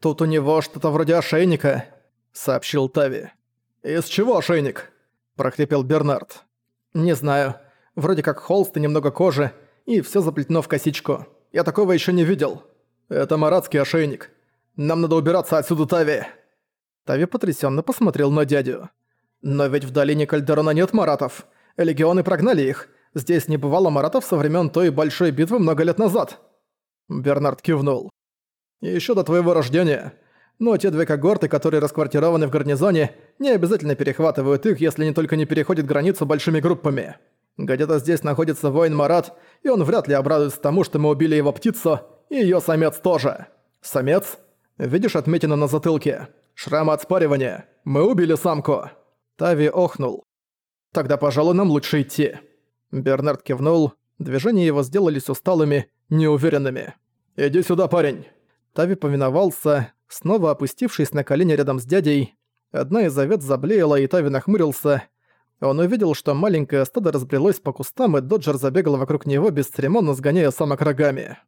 «Тут у него что-то вроде ошейника», — сообщил Тави. «Из чего ошейник?» — прохрипел Бернард. «Не знаю. Вроде как холст и немного кожи, и все заплетено в косичку. Я такого еще не видел. Это маратский ошейник. Нам надо убираться отсюда, Тави!» Тави потрясенно посмотрел на дядю. «Но ведь в долине Кальдерона нет маратов. Легионы прогнали их. Здесь не бывало маратов со времен той большой битвы много лет назад». Бернард кивнул. Еще до твоего рождения. Но те две когорты, которые расквартированы в гарнизоне, не обязательно перехватывают их, если они только не переходят границу большими группами. Где-то здесь находится воин Марат, и он вряд ли обрадуется тому, что мы убили его птицу, и её самец тоже. Самец? Видишь отметину на затылке? Шрам от спаривания. Мы убили самку. Тави охнул. Тогда, пожалуй, нам лучше идти. Бернард кивнул. Движения его сделались усталыми, неуверенными. «Иди сюда, парень!» Тави повиновался, снова опустившись на колени рядом с дядей. Одна из овец заблеяла, и Тави нахмурился. Он увидел, что маленькое стадо разбрелось по кустам, и Доджер забегал вокруг него, бесцеремонно сгоняя самок рогами.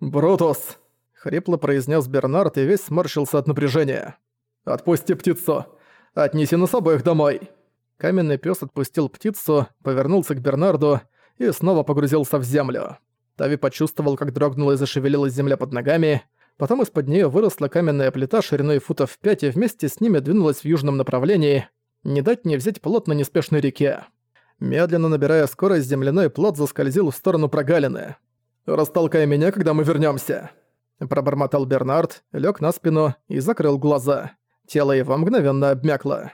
«Брутус!» — хрипло произнес Бернард и весь сморщился от напряжения. «Отпусти птицу! Отнеси нас обоих домой!» Каменный пес отпустил птицу, повернулся к Бернарду и снова погрузился в землю. Тави почувствовал, как дрогнула и зашевелилась земля под ногами, Потом из-под нее выросла каменная плита шириной футов в пять и вместе с ними двинулась в южном направлении, не дать не взять плот на неспешной реке. Медленно набирая скорость, земляной плот заскользил в сторону прогалины. «Растолкай меня, когда мы вернемся. Пробормотал Бернард, лег на спину и закрыл глаза. Тело его мгновенно обмякло.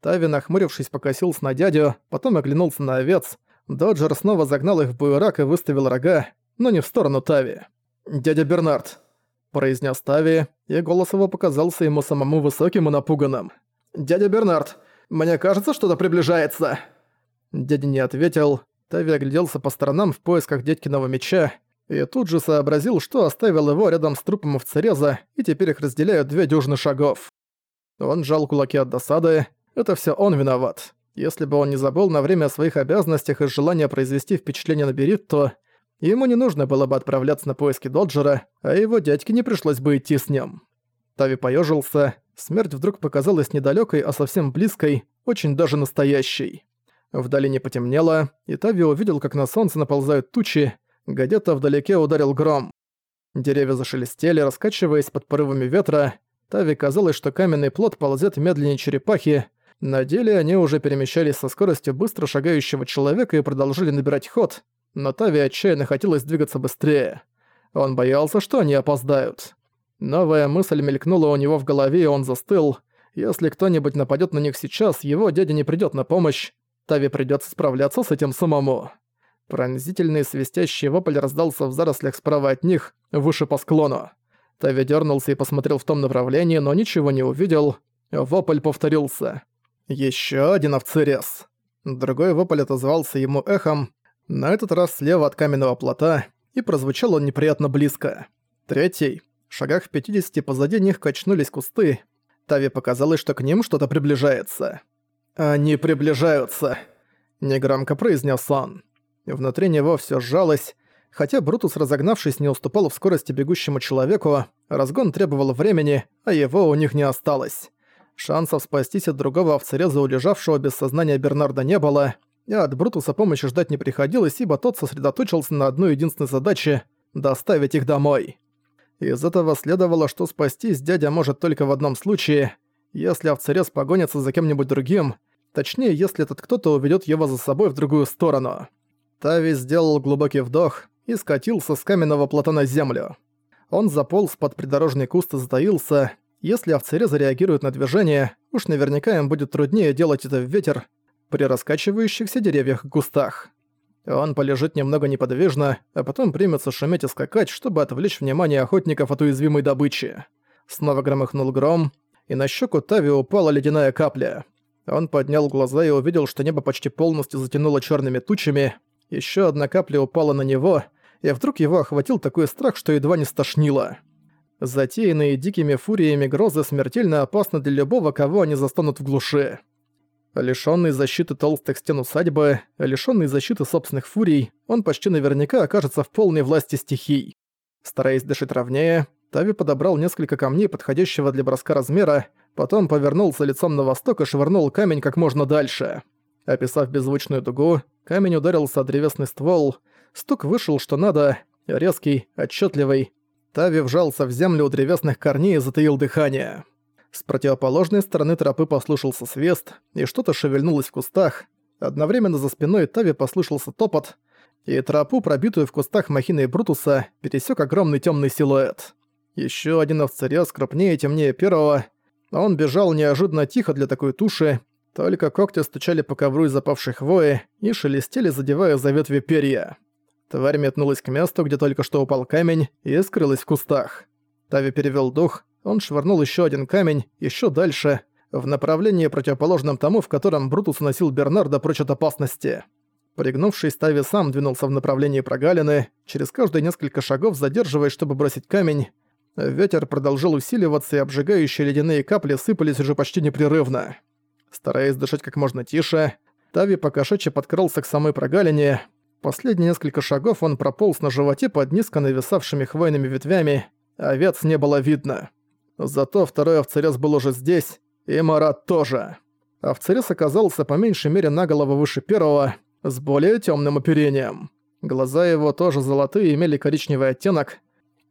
Тави, нахмурившись, покосился на дядю, потом оглянулся на овец. Доджер снова загнал их в буерак и выставил рога, но не в сторону Тави. «Дядя Бернард, произнес Тави, и голос его показался ему самому высоким и напуганным. «Дядя Бернард, мне кажется, что-то приближается!» Дядя не ответил. Тави огляделся по сторонам в поисках дядькиного меча, и тут же сообразил, что оставил его рядом с трупом овцереза, и теперь их разделяют две дюжины шагов. Он сжал кулаки от досады. Это все он виноват. Если бы он не забыл на время о своих обязанностях и желания произвести впечатление на Беритто, Ему не нужно было бы отправляться на поиски Доджера, а его дядьке не пришлось бы идти с ним. Тави поежился. Смерть вдруг показалась недалекой, а совсем близкой, очень даже настоящей. В долине потемнело, и Тави увидел, как на солнце наползают тучи, где-то вдалеке ударил гром. Деревья зашелестели, раскачиваясь под порывами ветра. Тави казалось, что каменный плод ползет медленнее черепахи. На деле они уже перемещались со скоростью быстро шагающего человека и продолжили набирать ход, но Тави отчаянно хотелось двигаться быстрее. Он боялся, что они опоздают. Новая мысль мелькнула у него в голове, и он застыл. Если кто-нибудь нападет на них сейчас, его дядя не придет на помощь. Тави придется справляться с этим самому. Пронзительный свистящий вопль раздался в зарослях справа от них, выше по склону. Тави дернулся и посмотрел в том направлении, но ничего не увидел. Вопль повторился. Еще один овцерез. Другой вопль отозвался ему эхом, на этот раз слева от каменного плота, и прозвучал он неприятно близко. Третий. В шагах в 50 позади них качнулись кусты. Тави показалось, что к ним что-то приближается. «Они приближаются», — негромко произнес он. Внутри него все сжалось. Хотя Брутус, разогнавшись, не уступал в скорости бегущему человеку, разгон требовал времени, а его у них не осталось. Шансов спастись от другого овцереза, улежавшего без сознания Бернарда, не было, от Брутуса помощи ждать не приходилось, ибо тот сосредоточился на одной единственной задаче – доставить их домой. Из этого следовало, что спастись дядя может только в одном случае, если овцерез погонится за кем-нибудь другим, точнее, если этот кто-то уведет его за собой в другую сторону. Тави сделал глубокий вдох и скатился с каменного плота на землю. Он заполз под придорожный куст и затаился. Если овцерезы реагируют на движение, уж наверняка им будет труднее делать это в ветер, при раскачивающихся деревьях кустах. Он полежит немного неподвижно, а потом примется шуметь и скакать, чтобы отвлечь внимание охотников от уязвимой добычи. Снова громыхнул гром, и на щеку Тави упала ледяная капля. Он поднял глаза и увидел, что небо почти полностью затянуло черными тучами. Еще одна капля упала на него, и вдруг его охватил такой страх, что едва не стошнило. Затеянные дикими фуриями грозы смертельно опасны для любого, кого они застанут в глуши. Лишённый защиты толстых стен усадьбы, лишённый защиты собственных фурий, он почти наверняка окажется в полной власти стихий. Стараясь дышать ровнее, Тави подобрал несколько камней подходящего для броска размера, потом повернулся лицом на восток и швырнул камень как можно дальше. Описав беззвучную дугу, камень ударился о древесный ствол, стук вышел что надо, резкий, отчетливый. Тави вжался в землю у древесных корней и затаил дыхание. С противоположной стороны тропы послышался свист, и что-то шевельнулось в кустах. Одновременно за спиной Тави послышался топот, и тропу, пробитую в кустах махины Брутуса, пересек огромный темный силуэт. Еще один овцерез, крупнее и темнее первого. Он бежал неожиданно тихо для такой туши, только когти стучали по ковру из запавшей хвои и шелестели, задевая за ветви перья. Тварь метнулась к месту, где только что упал камень, и скрылась в кустах. Тави перевел дух, он швырнул еще один камень, еще дальше, в направлении противоположном тому, в котором Брутус носил Бернарда прочь от опасности. Пригнувшись, Тави сам двинулся в направлении прогалины, через каждые несколько шагов задерживаясь, чтобы бросить камень. Ветер продолжал усиливаться, и обжигающие ледяные капли сыпались уже почти непрерывно. Стараясь дышать как можно тише, Тави покошачьи подкрался к самой прогалине. Последние несколько шагов он прополз на животе под низко нависавшими хвойными ветвями, а овец не было видно. Зато второй овцерез был уже здесь, и Марат тоже. Овцерез оказался по меньшей мере на голову выше первого, с более темным оперением. Глаза его тоже золотые имели коричневый оттенок.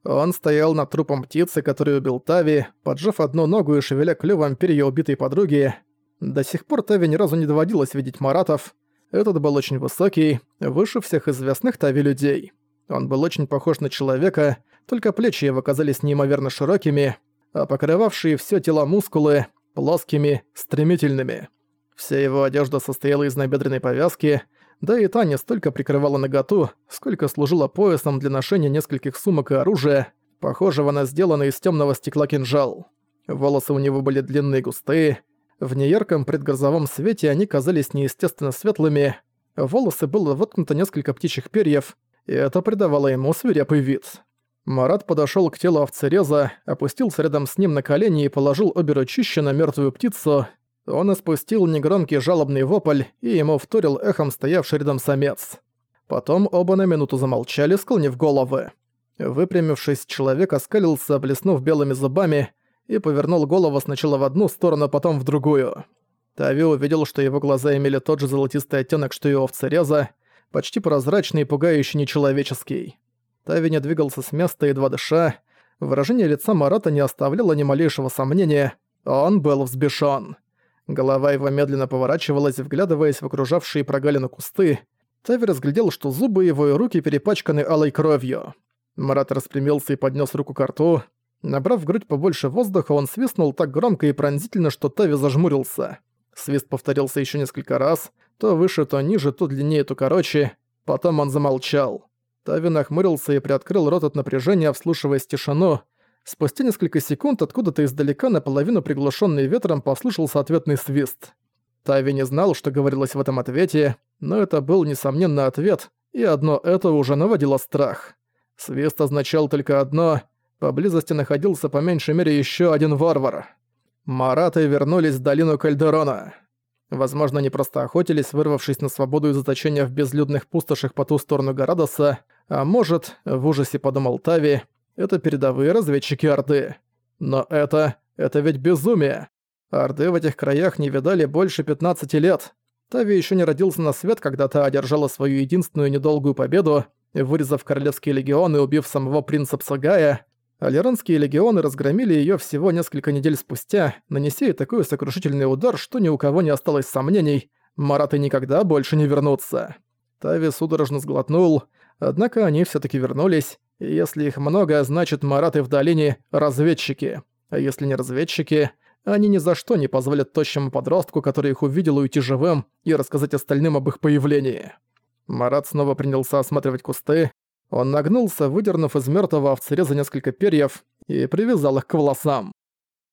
Он стоял над трупом птицы, который убил Тави, поджав одну ногу и шевеля клювом перья убитой подруги. До сих пор Тави ни разу не доводилось видеть маратов. Этот был очень высокий, выше всех известных Тави людей. Он был очень похож на человека, только плечи его казались неимоверно широкими, а покрывавшие все тело мускулы – плоскими, стремительными. Вся его одежда состояла из набедренной повязки, да и та не столько прикрывала наготу, сколько служила поясом для ношения нескольких сумок и оружия, похожего на сделанный из темного стекла кинжал. Волосы у него были длинные и густые, в неярком предгрозовом свете они казались неестественно светлыми, волосы было воткнуто несколько птичьих перьев, и это придавало ему свирепый вид. Марат подошёл к телу овцереза, опустился рядом с ним на колени и положил обе ручища на мёртвую птицу. Он испустил негромкий жалобный вопль, и ему вторил эхом стоявший рядом самец. Потом оба на минуту замолчали, склонив головы. Выпрямившись, человек оскалился, блеснув белыми зубами, и повернул голову сначала в одну сторону, потом в другую. Тави увидел, что его глаза имели тот же золотистый оттенок, что и у овцереза, почти прозрачный и пугающий нечеловеческий. Тави не двигался с места, едва дыша. Выражение лица Марата не оставляло ни малейшего сомнения. Он был взбешён. Голова его медленно поворачивалась, вглядываясь в окружавшие прогалины кусты. Тави разглядел, что зубы его и руки перепачканы алой кровью. Марат распрямился и поднес руку к рту. Набрав в грудь побольше воздуха, он свистнул так громко и пронзительно, что Тави зажмурился. Свист повторился еще несколько раз, то выше, то ниже, то длиннее, то короче. Потом он замолчал. Тави нахмурился и приоткрыл рот от напряжения, вслушиваясь тишину. Спустя несколько секунд откуда-то издалека, наполовину приглушенный ветром, послышался ответный свист. Тави не знал, что говорилось в этом ответе, но это был, несомненно, ответ, и одно это уже наводило страх. Свист означал только одно — поблизости находился по меньшей мере еще один варвар. Мараты вернулись в долину Кальдерона. Возможно, они просто охотились, вырвавшись на свободу из заточения в безлюдных пустошах по ту сторону Горадоса, а может, в ужасе подумал Тави, это передовые разведчики Орды. Но это... это ведь безумие. Орды в этих краях не видали больше 15 лет. Тави еще не родился на свет, когда та одержала свою единственную недолгую победу, вырезав королевские легионы и убив самого принца Псагая. Алиранские легионы разгромили ее всего несколько недель спустя, нанеся ей такой сокрушительный удар, что ни у кого не осталось сомнений, Мараты никогда больше не вернутся. Тави судорожно сглотнул, Однако они все таки вернулись, и если их много, значит Мараты в долине — разведчики. А если не разведчики, они ни за что не позволят тощему подростку, который их увидел, уйти живым и рассказать остальным об их появлении. Марат снова принялся осматривать кусты. Он нагнулся, выдернув из мертвого овцереза несколько перьев и привязал их к волосам.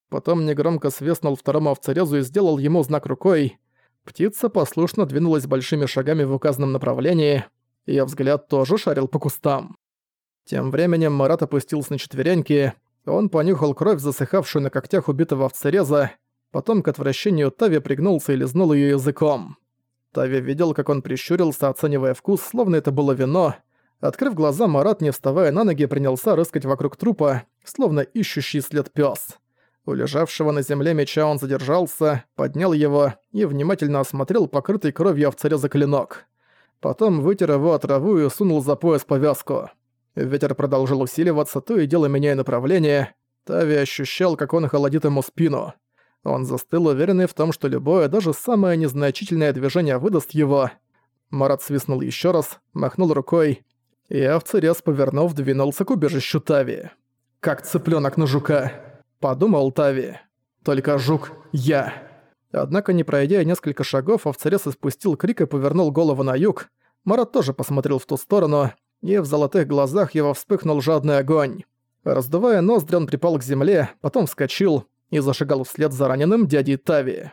Потом негромко свистнул второму овцерезу и сделал ему знак рукой. Птица послушно двинулась большими шагами в указанном направлении — Её взгляд тоже шарил по кустам. Тем временем Марат опустился на четвереньки, он понюхал кровь, засыхавшую на когтях убитого овцереза, потом к отвращению Тави пригнулся и лизнул её языком. Тави видел, как он прищурился, оценивая вкус, словно это было вино. Открыв глаза, Марат, не вставая на ноги, принялся рыскать вокруг трупа, словно ищущий след пёс. У лежавшего на земле меча он задержался, поднял его и внимательно осмотрел покрытый кровью овцаря клинок. Потом вытер его траву и сунул за пояс повязку. Ветер продолжил усиливаться, то и дело меняя направление. Тави ощущал, как он холодит ему спину. Он застыл, уверенный в том, что любое, даже самое незначительное движение выдаст его. Марат свистнул еще раз, махнул рукой, и овцерез, повернув, двинулся к убежищу Тави. «Как цыпленок на жука», — подумал Тави. «Только жук — я». Однако, не пройдя несколько шагов, овцерез испустил крик и повернул голову на юг. Марат тоже посмотрел в ту сторону, и в золотых глазах его вспыхнул жадный огонь. Раздувая ноздри, он припал к земле, потом вскочил и зашагал вслед за раненым дядей Тави.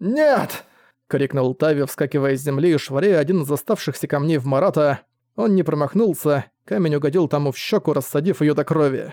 «Нет!» — крикнул Тави, вскакивая с земли и швыряя один из оставшихся камней в Марата. Он не промахнулся, камень угодил тому в щеку, рассадив ее до крови.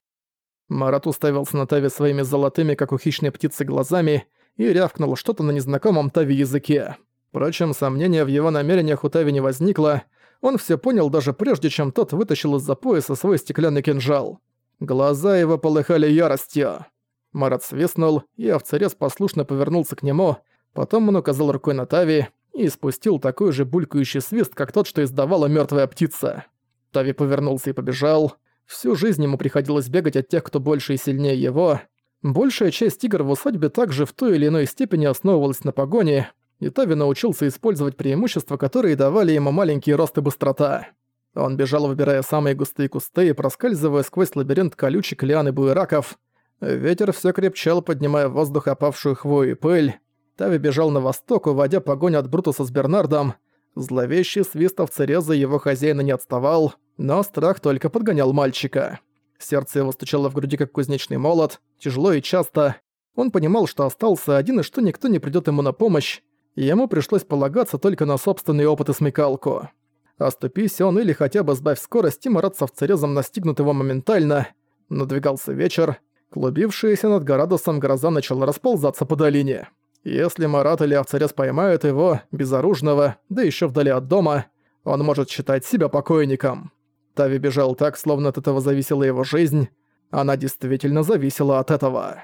Марат уставился на Тави своими золотыми, как у хищной птицы, глазами и рявкнул что-то на незнакомом Тави языке. Впрочем, сомнения в его намерениях у Тави не возникло, он все понял даже прежде, чем тот вытащил из-за пояса свой стеклянный кинжал. Глаза его полыхали яростью. Марат свистнул, и овцерез послушно повернулся к нему, потом он указал рукой на Тави и спустил такой же булькающий свист, как тот, что издавала мертвая птица. Тави повернулся и побежал. Всю жизнь ему приходилось бегать от тех, кто больше и сильнее его. Большая часть игр в усадьбе также в той или иной степени основывалась на погоне, и Тави научился использовать преимущества, которые давали ему маленький рост и быстрота. Он бежал, выбирая самые густые кусты и проскальзывая сквозь лабиринт колючек, лиан и буераков. Ветер все крепчал, поднимая в воздух опавшую хвою и пыль. Тави бежал на восток, уводя погоню от Брутуса с Бернардом. Зловещий свист овцереза его хозяина не отставал, но страх только подгонял мальчика. Сердце его стучало в груди, как кузнечный молот, тяжело и часто. Он понимал, что остался один и что никто не придёт ему на помощь, и ему пришлось полагаться только на собственный опыт и смекалку. Оступись он или хотя бы сбавь скорость, и Марат с настигнут его моментально. Надвигался вечер, Клубившаяся над Горадосом гроза начала расползаться по долине. Если Марат или Овцарец поймают его, безоружного, да еще вдали от дома, он может считать себя покойником. Тави бежал так, словно от этого зависела его жизнь. Она действительно зависела от этого.